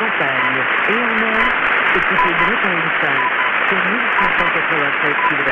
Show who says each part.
Speaker 1: campagne et en mer, écoutez Bretagne 5 sur 1187 kHz.